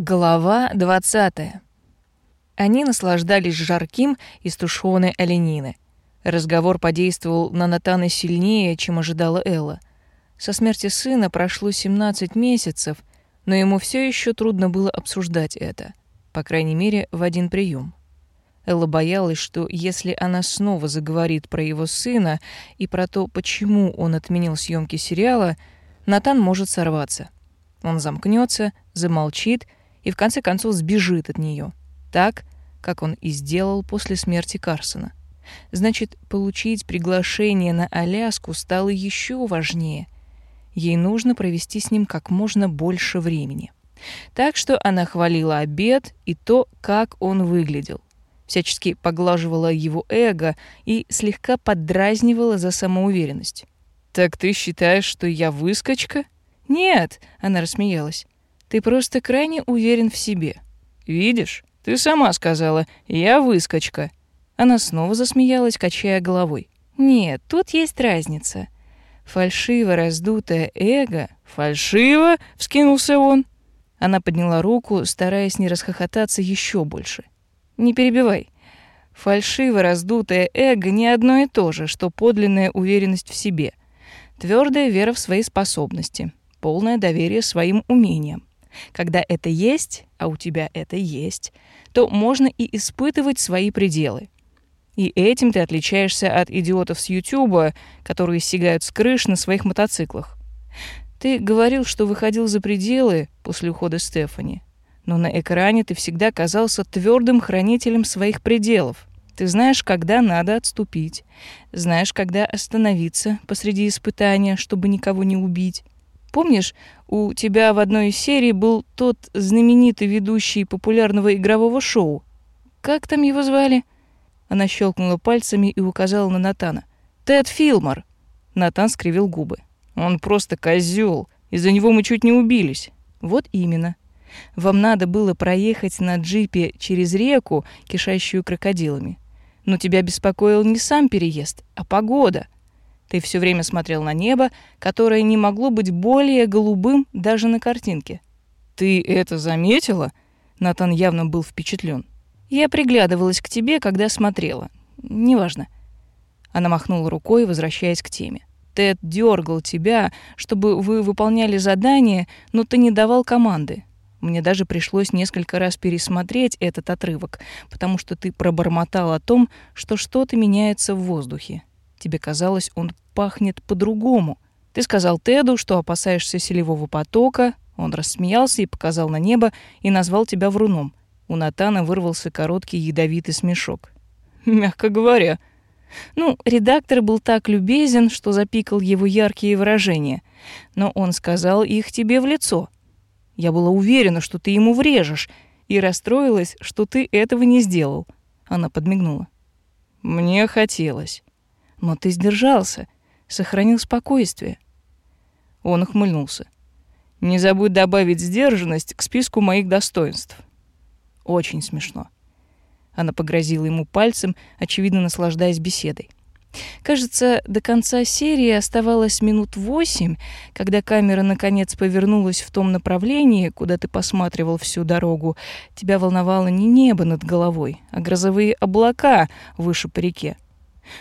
Глава 20. Они наслаждались жарким из тушеной оленины. Разговор подействовал на Натана сильнее, чем ожидала Элла. Со смерти сына прошло 17 месяцев, но ему все еще трудно было обсуждать это, по крайней мере, в один прием. Элла боялась, что если она снова заговорит про его сына и про то, почему он отменил съемки сериала, Натан может сорваться. Он замкнется, замолчит и в конце концов сбежит от нее, так, как он и сделал после смерти Карсона. Значит, получить приглашение на Аляску стало еще важнее. Ей нужно провести с ним как можно больше времени. Так что она хвалила обед и то, как он выглядел. Всячески поглаживала его эго и слегка поддразнивала за самоуверенность. «Так ты считаешь, что я выскочка?» «Нет», — она рассмеялась. Ты просто крайне уверен в себе. Видишь, ты сама сказала, я выскочка. Она снова засмеялась, качая головой. Нет, тут есть разница. Фальшиво раздутое эго. Фальшиво? Вскинулся он. Она подняла руку, стараясь не расхохотаться еще больше. Не перебивай. Фальшиво раздутое эго не одно и то же, что подлинная уверенность в себе. Твердая вера в свои способности, полное доверие своим умениям. Когда это есть, а у тебя это есть, то можно и испытывать свои пределы. И этим ты отличаешься от идиотов с Ютуба, которые сигают с крыш на своих мотоциклах. Ты говорил, что выходил за пределы после ухода Стефани, но на экране ты всегда казался твердым хранителем своих пределов. Ты знаешь, когда надо отступить, знаешь, когда остановиться посреди испытания, чтобы никого не убить. Помнишь, у тебя в одной из серий был тот знаменитый ведущий популярного игрового шоу. Как там его звали? Она щелкнула пальцами и указала на Натана. Тед Филмор. Натан скривил губы. Он просто козел. Из-за него мы чуть не убились. Вот именно. Вам надо было проехать на джипе через реку, кишащую крокодилами. Но тебя беспокоил не сам переезд, а погода — ты все время смотрел на небо, которое не могло быть более голубым даже на картинке. Ты это заметила? Натан явно был впечатлен. Я приглядывалась к тебе, когда смотрела. Неважно. Она махнула рукой, возвращаясь к теме. Тед дергал тебя, чтобы вы выполняли задание, но ты не давал команды. Мне даже пришлось несколько раз пересмотреть этот отрывок, потому что ты пробормотал о том, что что-то меняется в воздухе. Тебе казалось, он пахнет по-другому. Ты сказал Теду, что опасаешься селевого потока. Он рассмеялся и показал на небо и назвал тебя вруном. У Натана вырвался короткий ядовитый смешок. Мягко говоря. Ну, редактор был так любезен, что запикал его яркие выражения. Но он сказал их тебе в лицо. Я была уверена, что ты ему врежешь, и расстроилась, что ты этого не сделал. Она подмигнула. Мне хотелось. Но ты сдержался, сохранил спокойствие. Он ухмыльнулся. Не забудь добавить сдержанность к списку моих достоинств. Очень смешно. Она погрозила ему пальцем, очевидно наслаждаясь беседой. Кажется, до конца серии оставалось минут восемь, когда камера наконец повернулась в том направлении, куда ты посматривал всю дорогу. Тебя волновало не небо над головой, а грозовые облака выше по реке.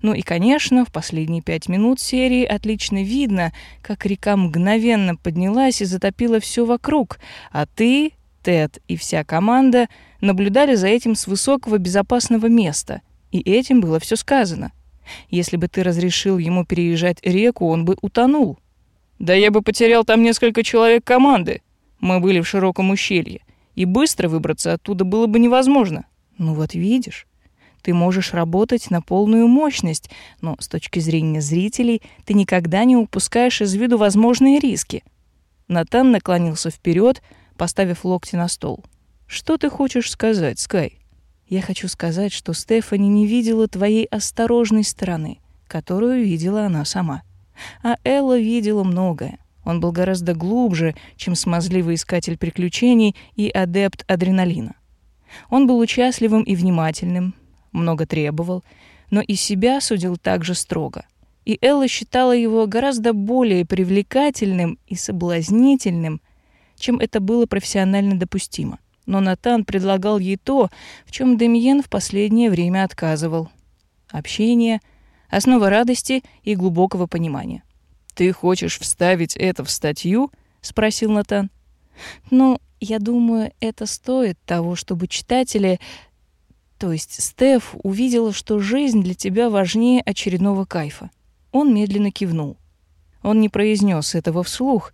Ну и, конечно, в последние пять минут серии отлично видно, как река мгновенно поднялась и затопила все вокруг, а ты, Тед и вся команда наблюдали за этим с высокого безопасного места. И этим было все сказано. Если бы ты разрешил ему переезжать реку, он бы утонул. Да я бы потерял там несколько человек команды. Мы были в широком ущелье, и быстро выбраться оттуда было бы невозможно. Ну вот видишь. Ты можешь работать на полную мощность, но с точки зрения зрителей ты никогда не упускаешь из виду возможные риски. Натан наклонился вперед, поставив локти на стол. Что ты хочешь сказать, Скай? Я хочу сказать, что Стефани не видела твоей осторожной стороны, которую видела она сама. А Элла видела многое. Он был гораздо глубже, чем смазливый искатель приключений и адепт адреналина. Он был участливым и внимательным, много требовал, но и себя судил также строго. И Элла считала его гораздо более привлекательным и соблазнительным, чем это было профессионально допустимо. Но Натан предлагал ей то, в чем Демьен в последнее время отказывал. Общение, основа радости и глубокого понимания. «Ты хочешь вставить это в статью?» — спросил Натан. «Ну, я думаю, это стоит того, чтобы читатели, то есть Стеф, увидела, что жизнь для тебя важнее очередного кайфа». Он медленно кивнул. Он не произнес этого вслух,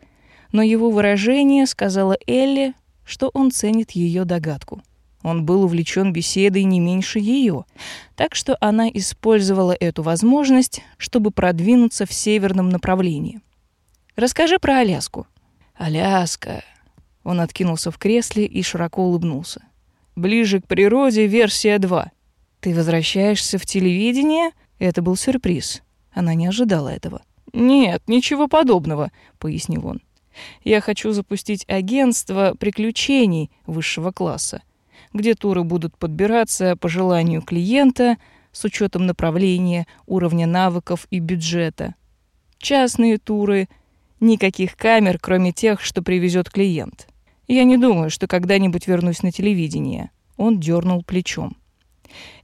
но его выражение сказала Элли, что он ценит ее догадку. Он был увлечен беседой не меньше ее, так что она использовала эту возможность, чтобы продвинуться в северном направлении. «Расскажи про Аляску». «Аляска». Он откинулся в кресле и широко улыбнулся. «Ближе к природе, версия 2». «Ты возвращаешься в телевидение?» Это был сюрприз. Она не ожидала этого. «Нет, ничего подобного», — пояснил он. «Я хочу запустить агентство приключений высшего класса, где туры будут подбираться по желанию клиента с учетом направления, уровня навыков и бюджета. Частные туры, никаких камер, кроме тех, что привезет клиент. Я не думаю, что когда-нибудь вернусь на телевидение». Он дернул плечом.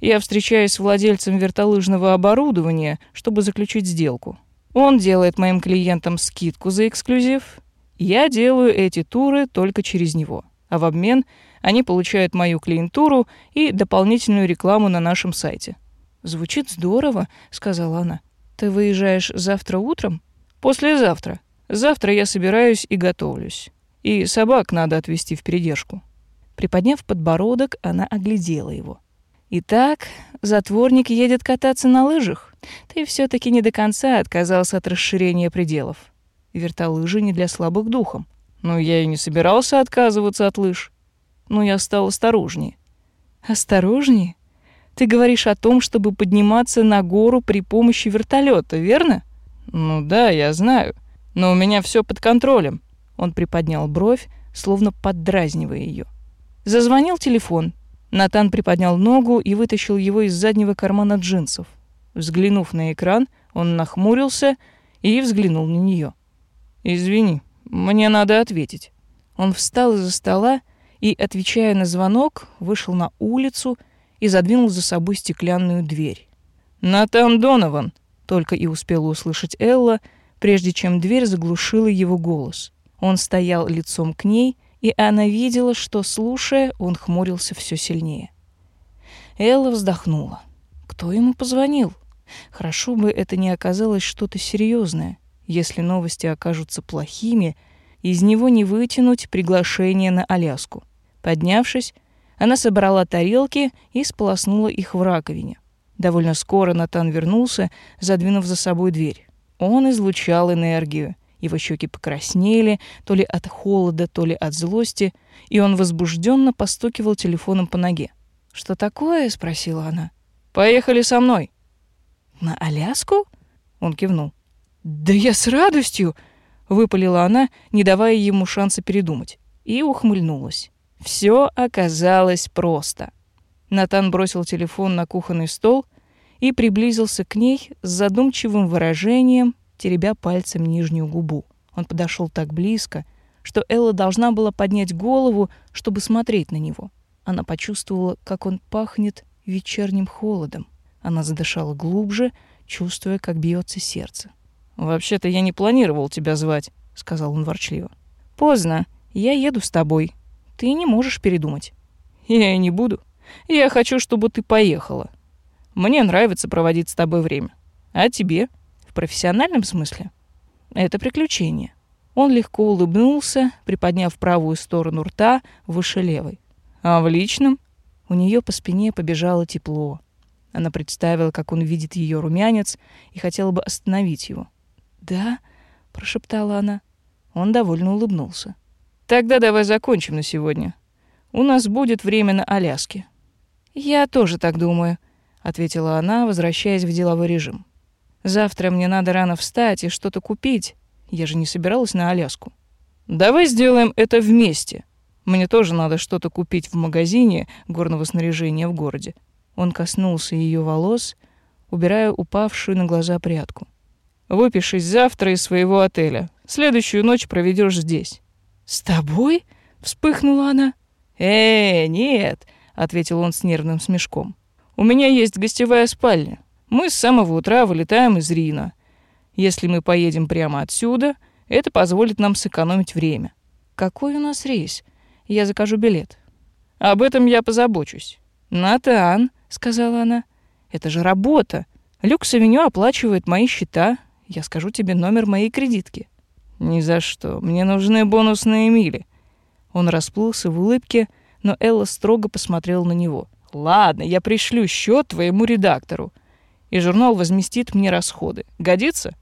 Я встречаюсь с владельцем вертолыжного оборудования, чтобы заключить сделку. Он делает моим клиентам скидку за эксклюзив. Я делаю эти туры только через него. А в обмен они получают мою клиентуру и дополнительную рекламу на нашем сайте. «Звучит здорово», — сказала она. «Ты выезжаешь завтра утром?» «Послезавтра. Завтра я собираюсь и готовлюсь. И собак надо отвезти в передержку». Приподняв подбородок, она оглядела его. Итак, затворник едет кататься на лыжах. Ты все таки не до конца отказался от расширения пределов. Вертолыжи не для слабых духом. Но я и не собирался отказываться от лыж. Но я стал осторожнее. Осторожнее? Ты говоришь о том, чтобы подниматься на гору при помощи вертолета, верно? Ну да, я знаю. Но у меня все под контролем. Он приподнял бровь, словно поддразнивая ее. Зазвонил телефон. Натан приподнял ногу и вытащил его из заднего кармана джинсов. Взглянув на экран, он нахмурился и взглянул на нее. «Извини, мне надо ответить». Он встал из-за стола и, отвечая на звонок, вышел на улицу и задвинул за собой стеклянную дверь. «Натан Донован!» — только и успела услышать Элла, прежде чем дверь заглушила его голос. Он стоял лицом к ней и она видела, что, слушая, он хмурился все сильнее. Элла вздохнула. Кто ему позвонил? Хорошо бы это не оказалось что-то серьезное. Если новости окажутся плохими, из него не вытянуть приглашение на Аляску. Поднявшись, она собрала тарелки и сполоснула их в раковине. Довольно скоро Натан вернулся, задвинув за собой дверь. Он излучал энергию. Его щеки покраснели, то ли от холода, то ли от злости, и он возбужденно постукивал телефоном по ноге. «Что такое?» — спросила она. «Поехали со мной». «На Аляску?» — он кивнул. «Да я с радостью!» — выпалила она, не давая ему шанса передумать, и ухмыльнулась. Все оказалось просто. Натан бросил телефон на кухонный стол и приблизился к ней с задумчивым выражением теребя пальцем нижнюю губу. Он подошел так близко, что Элла должна была поднять голову, чтобы смотреть на него. Она почувствовала, как он пахнет вечерним холодом. Она задышала глубже, чувствуя, как бьется сердце. «Вообще-то я не планировал тебя звать», — сказал он ворчливо. «Поздно. Я еду с тобой. Ты не можешь передумать». «Я и не буду. Я хочу, чтобы ты поехала. Мне нравится проводить с тобой время. А тебе?» Профессиональном смысле это приключение. Он легко улыбнулся, приподняв правую сторону рта выше левой. А в личном? У нее по спине побежало тепло. Она представила, как он видит ее румянец, и хотела бы остановить его. «Да?» — прошептала она. Он довольно улыбнулся. «Тогда давай закончим на сегодня. У нас будет время на Аляске». «Я тоже так думаю», — ответила она, возвращаясь в деловой режим. Завтра мне надо рано встать и что-то купить. Я же не собиралась на Аляску. Давай сделаем это вместе. Мне тоже надо что-то купить в магазине горного снаряжения в городе. Он коснулся ее волос, убирая упавшую на глаза прядку. Выпишись завтра из своего отеля. Следующую ночь проведешь здесь. «С тобой?» — вспыхнула она. «Э, нет», — ответил он с нервным смешком. «У меня есть гостевая спальня. Мы с самого утра вылетаем из Рина. Если мы поедем прямо отсюда, это позволит нам сэкономить время». «Какой у нас рейс? Я закажу билет». «Об этом я позабочусь». «Натан», — сказала она, — «это же работа. Люкс-авеню оплачивает мои счета. Я скажу тебе номер моей кредитки». «Ни за что. Мне нужны бонусные мили». Он расплылся в улыбке, но Элла строго посмотрела на него. «Ладно, я пришлю счет твоему редактору, и журнал возместит мне расходы. Годится?»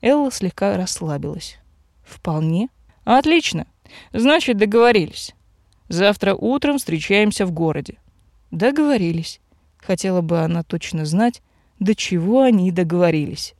Элла слегка расслабилась. «Вполне». «Отлично. Значит, договорились. Завтра утром встречаемся в городе». «Договорились». Хотела бы она точно знать, до чего они договорились.